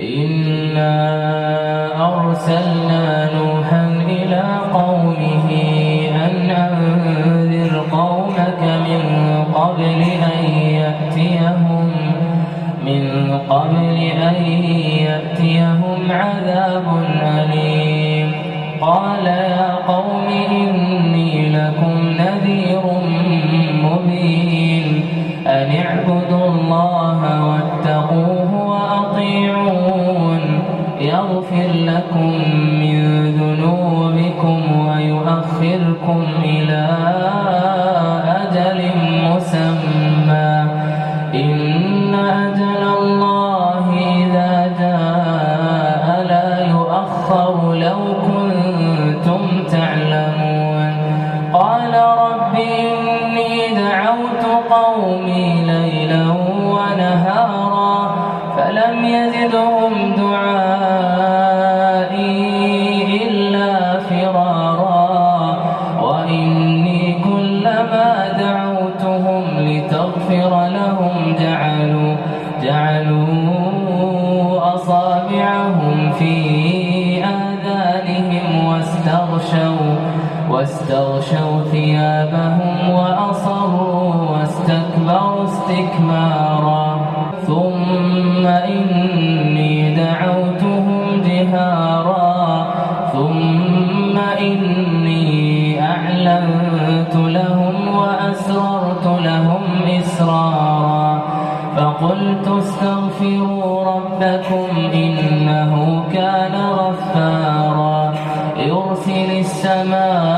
إنا أرسلنا نوحا إلى قومه أن أنذر قومك من قبل أن يأتيهم من قبل أن يأتيهم عذاب أليم قال يا ويؤخركم إلى أجل مسمى. إن أجل الله إذا جاء لا يؤخر لو كنتم تعلمون. قال رب إني دعوت قومي ليلا ونهارا فلم يزدهم جعلوا جعلوا أصابعهم في آذانهم واستغشوا واستغشوا ثيابهم وأصروا واستكبروا استكبارا. ثم إني دعوتهم جهارا. ثم إني أعلنت لهم وأسررت لهم إسرارا. فقلت استغفروا ربكم إنه كان غفارا. يرسل السماء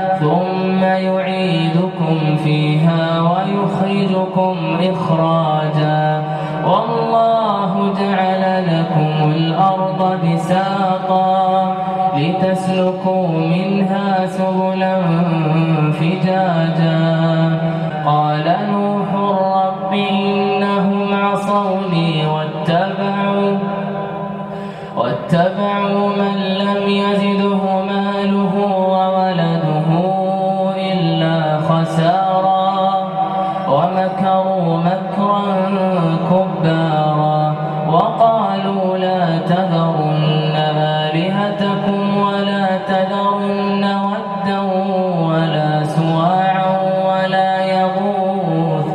يعيدكم فيها ويخرجكم إخراجا. والله جعل لكم الأرض بساطا لتسلكوا منها سبلا فجاجا. قال نوح رب إنهم عصوني واتبعوا واتبعوا من لم يزده خسارا ومكروا مكرا كبارا وقالوا لا تذرن آلهتكم ولا تذرن ودا ولا سواعا ولا يغوث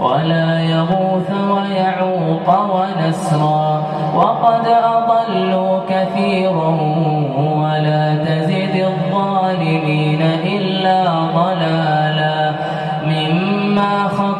ولا يغوث ويعوق ونسرا وقد أضلوا كثيرا ولا تزد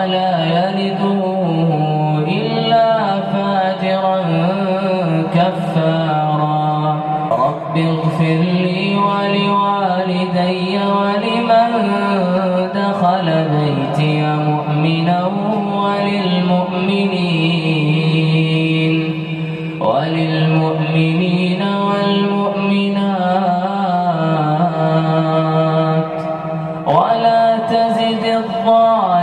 ولا يلده إلا فاجرا كفارا. رب اغفر لي ولوالدي ولمن دخل بيتي مؤمنا وللمؤمنين وللمؤمنين والمؤمنات. ولا تزد الظالمين